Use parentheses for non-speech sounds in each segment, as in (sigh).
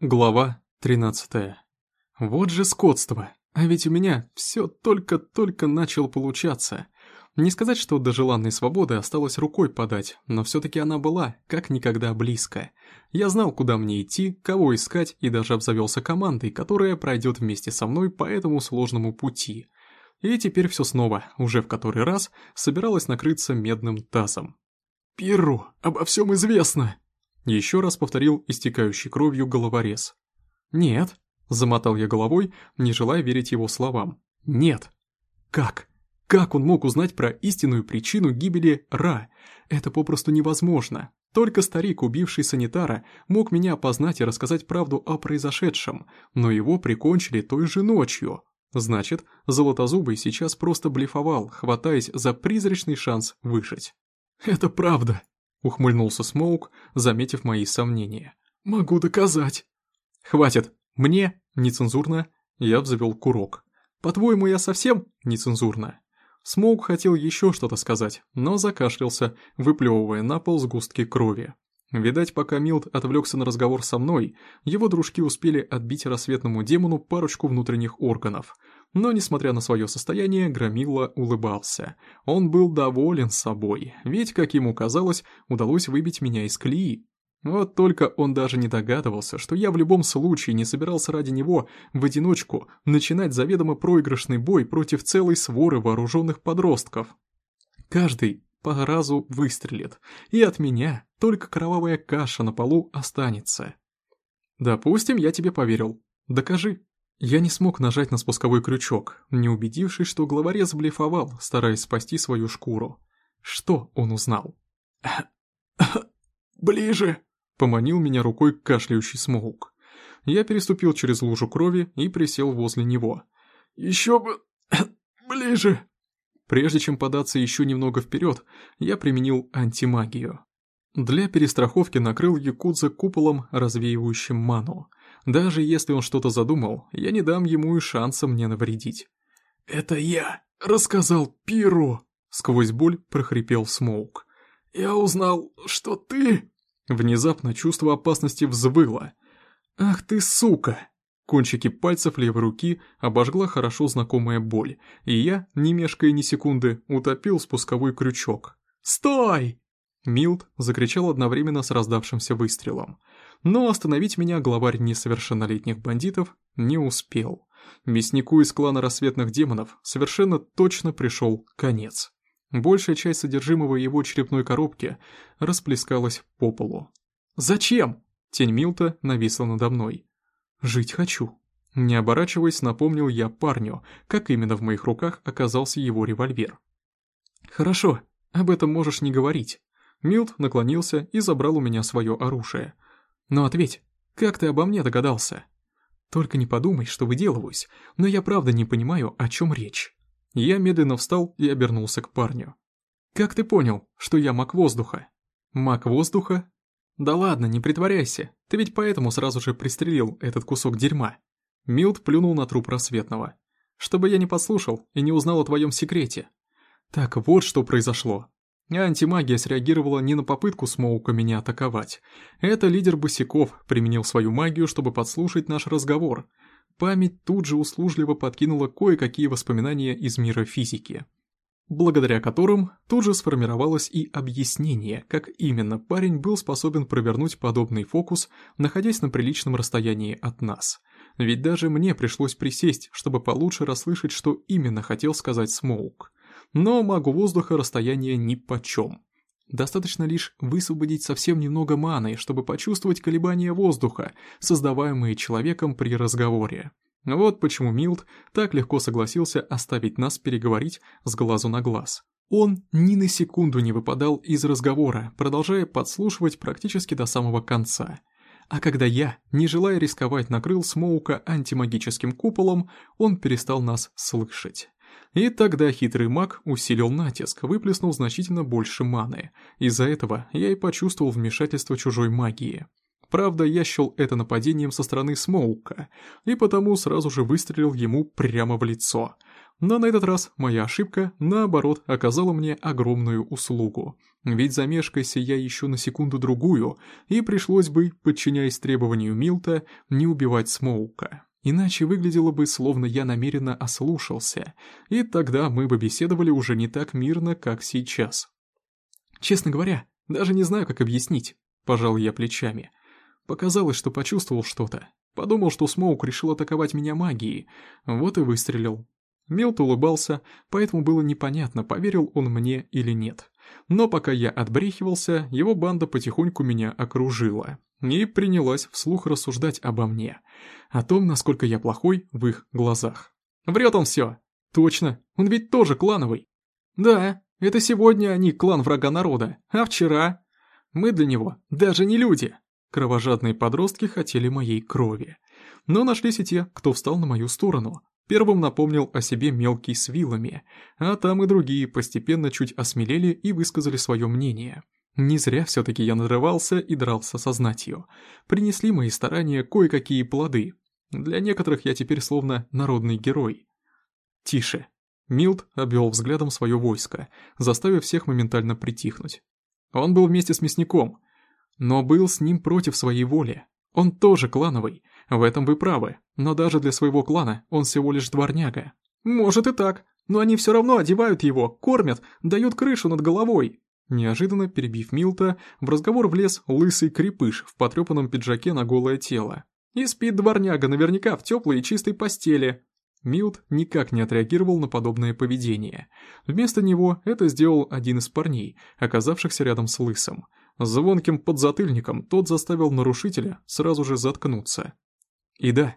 Глава 13. Вот же скотство. А ведь у меня все только-только начало получаться. Не сказать, что до желанной свободы осталось рукой подать, но все-таки она была как никогда близко. Я знал, куда мне идти, кого искать и даже обзавелся командой, которая пройдет вместе со мной по этому сложному пути. И теперь все снова, уже в который раз, собиралась накрыться медным тазом. «Пиру, обо всем известно!» Еще раз повторил истекающий кровью головорез. «Нет», — замотал я головой, не желая верить его словам. «Нет». «Как? Как он мог узнать про истинную причину гибели Ра? Это попросту невозможно. Только старик, убивший санитара, мог меня опознать и рассказать правду о произошедшем, но его прикончили той же ночью. Значит, Золотозубый сейчас просто блефовал, хватаясь за призрачный шанс выжить. «Это правда», Ухмыльнулся Смоук, заметив мои сомнения. «Могу доказать». «Хватит. Мне нецензурно». Я взвел курок. «По-твоему, я совсем нецензурно?» Смоук хотел еще что-то сказать, но закашлялся, выплевывая на пол сгустки крови. Видать, пока Милд отвлекся на разговор со мной, его дружки успели отбить рассветному демону парочку внутренних органов. Но, несмотря на свое состояние, Громила улыбался. Он был доволен собой, ведь, как ему казалось, удалось выбить меня из колеи. Вот только он даже не догадывался, что я в любом случае не собирался ради него в одиночку начинать заведомо проигрышный бой против целой своры вооруженных подростков. Каждый по разу выстрелит, и от меня только кровавая каша на полу останется. Допустим, я тебе поверил. Докажи. Я не смог нажать на спусковой крючок, не убедившись, что главорез блефовал, стараясь спасти свою шкуру. Что он узнал? (coughs) «Ближе!» — поманил меня рукой кашляющий смоук. Я переступил через лужу крови и присел возле него. «Еще бы... (coughs) ближе!» Прежде чем податься еще немного вперед, я применил антимагию. Для перестраховки накрыл Якудза куполом, развеивающим ману. Даже если он что-то задумал, я не дам ему и шанса мне навредить. «Это я рассказал Пиру!» Сквозь боль прохрипел Смоук. «Я узнал, что ты...» Внезапно чувство опасности взвыло. «Ах ты сука!» Кончики пальцев левой руки обожгла хорошо знакомая боль, и я, не мешкая ни секунды, утопил спусковой крючок. «Стой!» Милд закричал одновременно с раздавшимся выстрелом. Но остановить меня главарь несовершеннолетних бандитов не успел. Мяснику из клана рассветных демонов совершенно точно пришел конец. Большая часть содержимого его черепной коробки расплескалась по полу. «Зачем?» Тень Милта нависла надо мной. «Жить хочу». Не оборачиваясь, напомнил я парню, как именно в моих руках оказался его револьвер. «Хорошо, об этом можешь не говорить». Милт наклонился и забрал у меня свое оружие. «Но ответь, как ты обо мне догадался?» «Только не подумай, что выделываюсь, но я правда не понимаю, о чем речь». Я медленно встал и обернулся к парню. «Как ты понял, что я маг воздуха?» «Маг воздуха?» «Да ладно, не притворяйся, ты ведь поэтому сразу же пристрелил этот кусок дерьма». Милт плюнул на труп рассветного. «Чтобы я не подслушал и не узнал о твоем секрете». «Так вот что произошло. Антимагия среагировала не на попытку Смоука меня атаковать. Это лидер босиков применил свою магию, чтобы подслушать наш разговор. Память тут же услужливо подкинула кое-какие воспоминания из мира физики. Благодаря которым тут же сформировалось и объяснение, как именно парень был способен провернуть подобный фокус, находясь на приличном расстоянии от нас. Ведь даже мне пришлось присесть, чтобы получше расслышать, что именно хотел сказать Смоук. Но магу воздуха расстояние нипочем. Достаточно лишь высвободить совсем немного маны, чтобы почувствовать колебания воздуха, создаваемые человеком при разговоре. Вот почему Милд так легко согласился оставить нас переговорить с глазу на глаз. Он ни на секунду не выпадал из разговора, продолжая подслушивать практически до самого конца. А когда я, не желая рисковать, накрыл Смоука антимагическим куполом, он перестал нас слышать. И тогда хитрый маг усилил натиск, выплеснув значительно больше маны. Из-за этого я и почувствовал вмешательство чужой магии. Правда, я счел это нападением со стороны Смоука, и потому сразу же выстрелил ему прямо в лицо. Но на этот раз моя ошибка, наоборот, оказала мне огромную услугу. Ведь замешкайся я еще на секунду-другую, и пришлось бы, подчиняясь требованию Милта, не убивать Смоука. Иначе выглядело бы, словно я намеренно ослушался, и тогда мы бы беседовали уже не так мирно, как сейчас. Честно говоря, даже не знаю, как объяснить, пожал я плечами. Показалось, что почувствовал что-то. Подумал, что Смоук решил атаковать меня магией, вот и выстрелил. Милт улыбался, поэтому было непонятно, поверил он мне или нет. Но пока я отбрехивался, его банда потихоньку меня окружила и принялась вслух рассуждать обо мне, о том, насколько я плохой в их глазах. Врет он все. Точно, он ведь тоже клановый. Да, это сегодня они клан врага народа, а вчера... Мы для него даже не люди. Кровожадные подростки хотели моей крови. Но нашлись и те, кто встал на мою сторону, Первым напомнил о себе мелкий с вилами, а там и другие постепенно чуть осмелели и высказали свое мнение. Не зря все-таки я надрывался и дрался со знатью. Принесли мои старания кое-какие плоды. Для некоторых я теперь словно народный герой. Тише. Милд обвел взглядом свое войско, заставив всех моментально притихнуть. Он был вместе с мясником, но был с ним против своей воли. Он тоже клановый, в этом вы правы, но даже для своего клана он всего лишь дворняга. Может и так, но они все равно одевают его, кормят, дают крышу над головой. Неожиданно перебив Милта, в разговор влез лысый крепыш в потрепанном пиджаке на голое тело. И спит дворняга наверняка в теплой и чистой постели. Милт никак не отреагировал на подобное поведение. Вместо него это сделал один из парней, оказавшихся рядом с лысым. Звонким подзатыльником тот заставил нарушителя сразу же заткнуться. И да,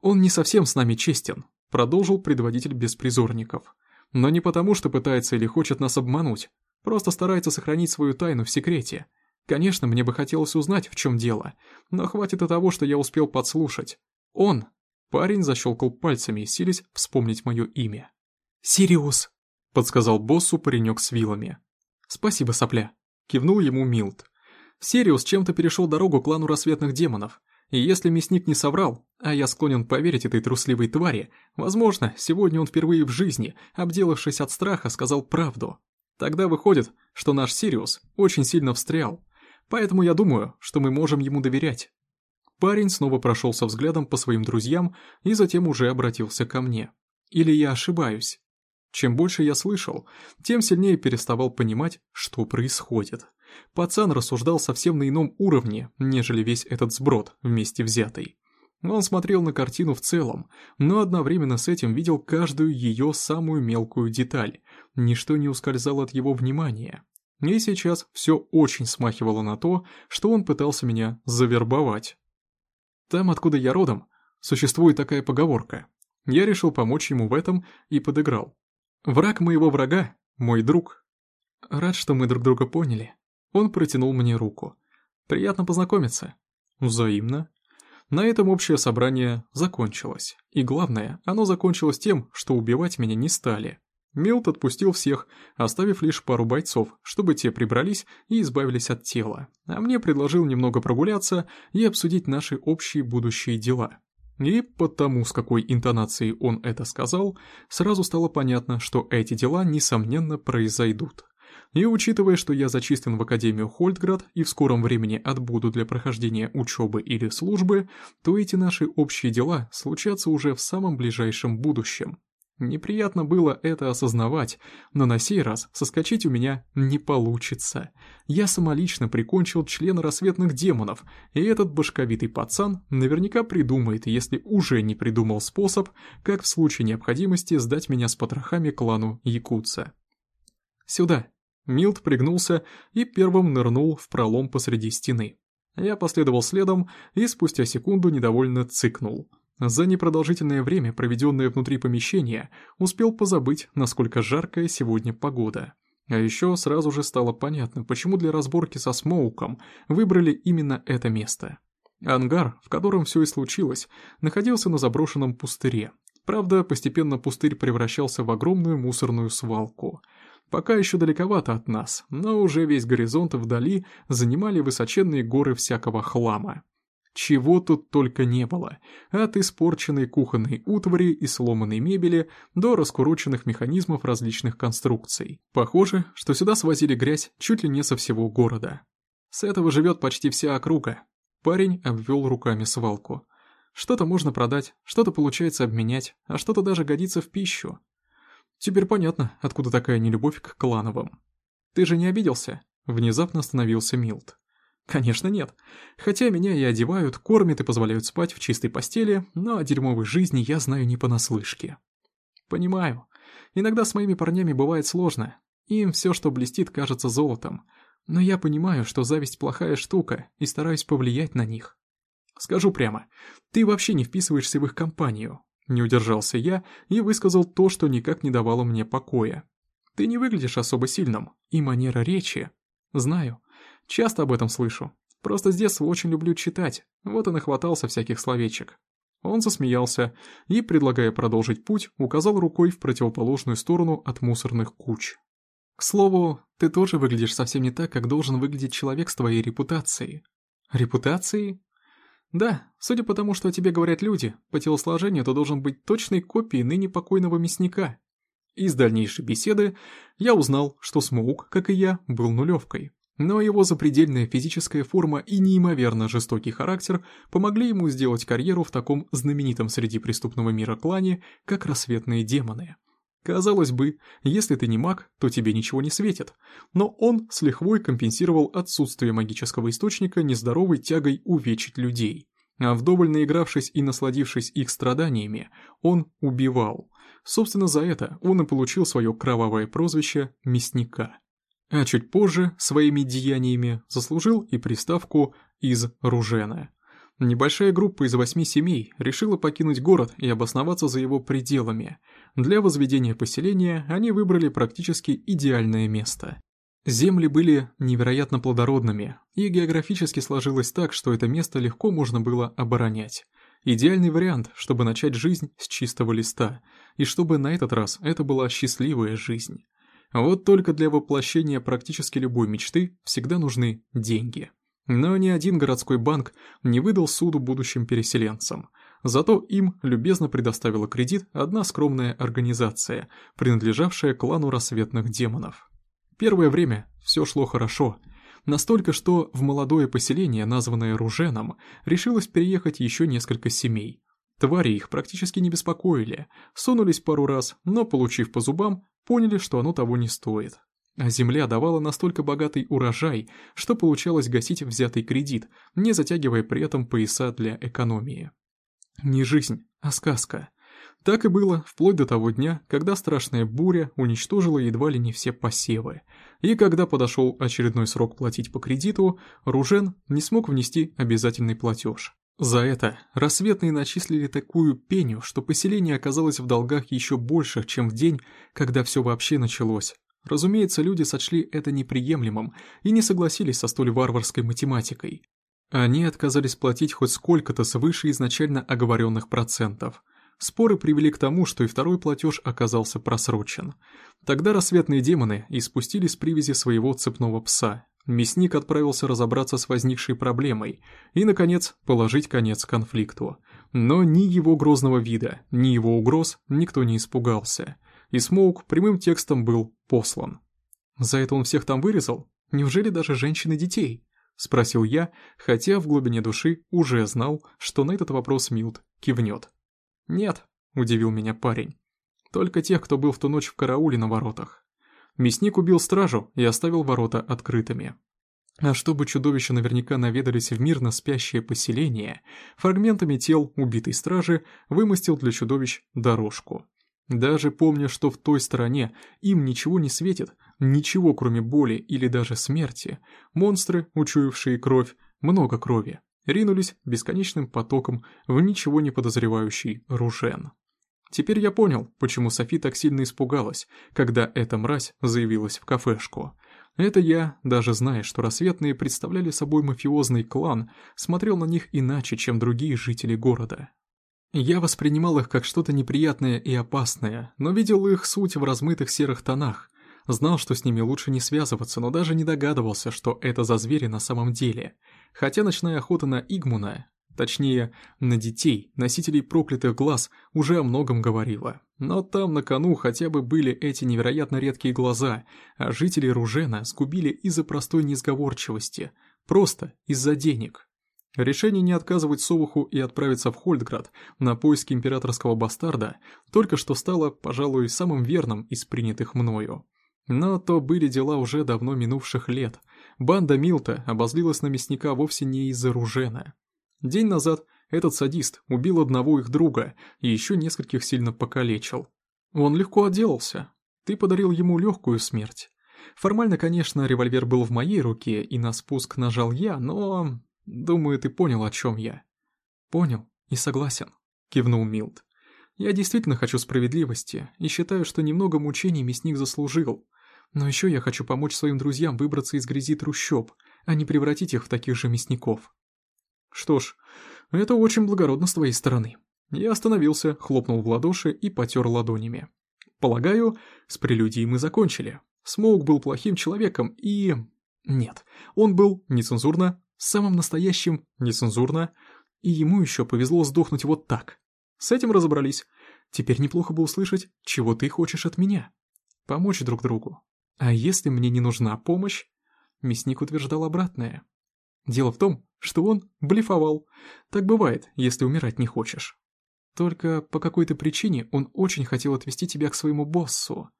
он не совсем с нами честен, продолжил предводитель беспризорников. Но не потому, что пытается или хочет нас обмануть, просто старается сохранить свою тайну в секрете. Конечно, мне бы хотелось узнать, в чем дело, но хватит и того, что я успел подслушать. Он... Парень защелкал пальцами, силясь вспомнить мое имя. «Сириус», — подсказал боссу паренек с вилами. «Спасибо, сопля», — кивнул ему Милт. Сириус чем-то перешел дорогу клану рассветных демонов, и если мясник не соврал, а я склонен поверить этой трусливой твари, возможно, сегодня он впервые в жизни, обделавшись от страха, сказал правду. Тогда выходит, что наш Сириус очень сильно встрял. Поэтому я думаю, что мы можем ему доверять. Парень снова прошелся взглядом по своим друзьям и затем уже обратился ко мне. Или я ошибаюсь? Чем больше я слышал, тем сильнее переставал понимать, что происходит. Пацан рассуждал совсем на ином уровне, нежели весь этот сброд вместе взятый. Он смотрел на картину в целом, но одновременно с этим видел каждую ее самую мелкую деталь. Ничто не ускользало от его внимания. И сейчас все очень смахивало на то, что он пытался меня завербовать. Там, откуда я родом, существует такая поговорка. Я решил помочь ему в этом и подыграл. Враг моего врага — мой друг. Рад, что мы друг друга поняли. Он протянул мне руку. «Приятно познакомиться». «Взаимно». На этом общее собрание закончилось. И главное, оно закончилось тем, что убивать меня не стали. Милт отпустил всех, оставив лишь пару бойцов, чтобы те прибрались и избавились от тела, а мне предложил немного прогуляться и обсудить наши общие будущие дела. И потому, с какой интонацией он это сказал, сразу стало понятно, что эти дела, несомненно, произойдут. И учитывая, что я зачислен в Академию Хольдград и в скором времени отбуду для прохождения учебы или службы, то эти наши общие дела случатся уже в самом ближайшем будущем. Неприятно было это осознавать, но на сей раз соскочить у меня не получится. Я самолично прикончил члена рассветных демонов, и этот башковитый пацан наверняка придумает, если уже не придумал способ, как в случае необходимости сдать меня с потрохами клану Якутца. «Сюда!» Милт пригнулся и первым нырнул в пролом посреди стены. Я последовал следом и спустя секунду недовольно цыкнул. За непродолжительное время, проведенное внутри помещения, успел позабыть, насколько жаркая сегодня погода. А еще сразу же стало понятно, почему для разборки со Смоуком выбрали именно это место. Ангар, в котором все и случилось, находился на заброшенном пустыре. Правда, постепенно пустырь превращался в огромную мусорную свалку – Пока еще далековато от нас, но уже весь горизонт вдали занимали высоченные горы всякого хлама. Чего тут только не было. От испорченной кухонной утвари и сломанной мебели до раскуроченных механизмов различных конструкций. Похоже, что сюда свозили грязь чуть ли не со всего города. С этого живет почти вся округа. Парень обвел руками свалку. Что-то можно продать, что-то получается обменять, а что-то даже годится в пищу. Теперь понятно, откуда такая нелюбовь к клановым. Ты же не обиделся? Внезапно остановился Милт. Конечно, нет. Хотя меня и одевают, кормят и позволяют спать в чистой постели, но о дерьмовой жизни я знаю не понаслышке. Понимаю. Иногда с моими парнями бывает сложно. Им все, что блестит, кажется золотом. Но я понимаю, что зависть плохая штука, и стараюсь повлиять на них. Скажу прямо, ты вообще не вписываешься в их компанию. Не удержался я и высказал то, что никак не давало мне покоя. Ты не выглядишь особо сильным, и манера речи... Знаю, Часто об этом слышу. Просто с детства очень люблю читать, вот и нахватался всяких словечек. Он засмеялся и, предлагая продолжить путь, указал рукой в противоположную сторону от мусорных куч. «К слову, ты тоже выглядишь совсем не так, как должен выглядеть человек с твоей репутацией». «Репутацией?» «Да, судя по тому, что о тебе говорят люди, по телосложению ты должен быть точной копией ныне покойного мясника». Из дальнейшей беседы я узнал, что Смоук, как и я, был нулевкой. Но его запредельная физическая форма и неимоверно жестокий характер помогли ему сделать карьеру в таком знаменитом среди преступного мира клане, как рассветные демоны. Казалось бы, если ты не маг, то тебе ничего не светит, но он с лихвой компенсировал отсутствие магического источника нездоровой тягой увечить людей. А вдоволь наигравшись и насладившись их страданиями, он убивал. Собственно, за это он и получил свое кровавое прозвище «Мясника» а чуть позже своими деяниями заслужил и приставку «из Ружена». Небольшая группа из восьми семей решила покинуть город и обосноваться за его пределами. Для возведения поселения они выбрали практически идеальное место. Земли были невероятно плодородными, и географически сложилось так, что это место легко можно было оборонять. Идеальный вариант, чтобы начать жизнь с чистого листа, и чтобы на этот раз это была счастливая жизнь. Вот только для воплощения практически любой мечты всегда нужны деньги. Но ни один городской банк не выдал суду будущим переселенцам. Зато им любезно предоставила кредит одна скромная организация, принадлежавшая клану рассветных демонов. Первое время все шло хорошо. Настолько, что в молодое поселение, названное Руженом, решилось переехать еще несколько семей. Твари их практически не беспокоили, сунулись пару раз, но, получив по зубам, поняли, что оно того не стоит. А земля давала настолько богатый урожай, что получалось гасить взятый кредит, не затягивая при этом пояса для экономии. Не жизнь, а сказка. Так и было вплоть до того дня, когда страшная буря уничтожила едва ли не все посевы. И когда подошел очередной срок платить по кредиту, Ружен не смог внести обязательный платеж. За это рассветные начислили такую пеню, что поселение оказалось в долгах еще больше, чем в день, когда все вообще началось. Разумеется, люди сочли это неприемлемым и не согласились со столь варварской математикой. Они отказались платить хоть сколько-то свыше изначально оговоренных процентов. Споры привели к тому, что и второй платеж оказался просрочен. Тогда рассветные демоны испустили с привязи своего цепного пса, мясник отправился разобраться с возникшей проблемой и, наконец, положить конец конфликту. Но ни его грозного вида, ни его угроз никто не испугался, и Смоук прямым текстом был послан. «За это он всех там вырезал? Неужели даже женщин и детей?» — спросил я, хотя в глубине души уже знал, что на этот вопрос Милт кивнет. «Нет», — удивил меня парень, — «только тех, кто был в ту ночь в карауле на воротах. Мясник убил стражу и оставил ворота открытыми. А чтобы чудовища наверняка наведались в мирно спящее поселение, фрагментами тел убитой стражи вымостил для чудовищ дорожку. Даже помня, что в той стороне им ничего не светит, ничего кроме боли или даже смерти, монстры, учуявшие кровь, много крови, ринулись бесконечным потоком в ничего не подозревающий Ружен. Теперь я понял, почему Софи так сильно испугалась, когда эта мразь заявилась в кафешку. Это я, даже зная, что рассветные представляли собой мафиозный клан, смотрел на них иначе, чем другие жители города. Я воспринимал их как что-то неприятное и опасное, но видел их суть в размытых серых тонах. Знал, что с ними лучше не связываться, но даже не догадывался, что это за звери на самом деле. Хотя ночная охота на Игмуна точнее, на детей, носителей проклятых глаз, уже о многом говорила. Но там на кону хотя бы были эти невероятно редкие глаза, а жители Ружена сгубили из-за простой несговорчивости, просто из-за денег. Решение не отказывать Совуху и отправиться в Хольдград на поиски императорского бастарда только что стало, пожалуй, самым верным из принятых мною. Но то были дела уже давно минувших лет. Банда Милта обозлилась на мясника вовсе не из-за Ружена. День назад этот садист убил одного их друга и еще нескольких сильно покалечил. Он легко отделался. Ты подарил ему легкую смерть. Формально, конечно, револьвер был в моей руке, и на спуск нажал я, но Думаю, ты понял, о чем я. Понял и согласен, кивнул Милд. Я действительно хочу справедливости и считаю, что немного мучений мясник заслужил. Но еще я хочу помочь своим друзьям выбраться из грязи трущоб, а не превратить их в таких же мясников. Что ж, это очень благородно с твоей стороны. Я остановился, хлопнул в ладоши и потер ладонями. Полагаю, с прелюдией мы закончили. Смоук был плохим человеком и... Нет, он был, нецензурно, самым настоящим, нецензурно, и ему еще повезло сдохнуть вот так. С этим разобрались. Теперь неплохо бы услышать, чего ты хочешь от меня. Помочь друг другу. А если мне не нужна помощь? Мясник утверждал обратное. Дело в том, что он блефовал. Так бывает, если умирать не хочешь. Только по какой-то причине он очень хотел отвести тебя к своему боссу.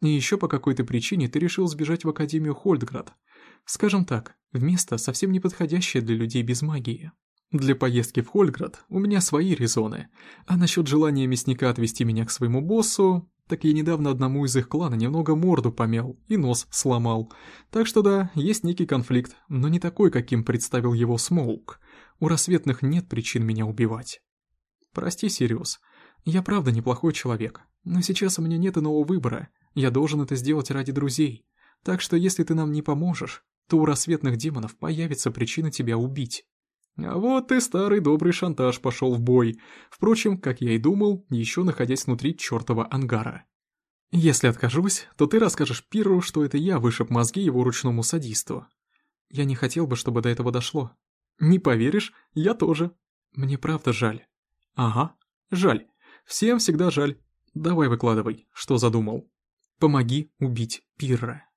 И еще по какой-то причине ты решил сбежать в Академию Хольдград. Скажем так, место совсем не подходящее для людей без магии. Для поездки в Хольград у меня свои резоны, а насчет желания мясника отвести меня к своему боссу, так я недавно одному из их клана немного морду помял и нос сломал. Так что да, есть некий конфликт, но не такой, каким представил его Смоук. У рассветных нет причин меня убивать. Прости, Сириус, я правда неплохой человек, но сейчас у меня нет иного выбора, я должен это сделать ради друзей. Так что если ты нам не поможешь, то у рассветных демонов появится причина тебя убить. А вот и старый добрый шантаж пошел в бой. Впрочем, как я и думал, еще находясь внутри чертова ангара. Если откажусь, то ты расскажешь Пиру, что это я вышиб мозги его ручному садисту. Я не хотел бы, чтобы до этого дошло. Не поверишь, я тоже. Мне правда жаль. Ага, жаль. Всем всегда жаль. Давай выкладывай, что задумал. Помоги убить Пирра.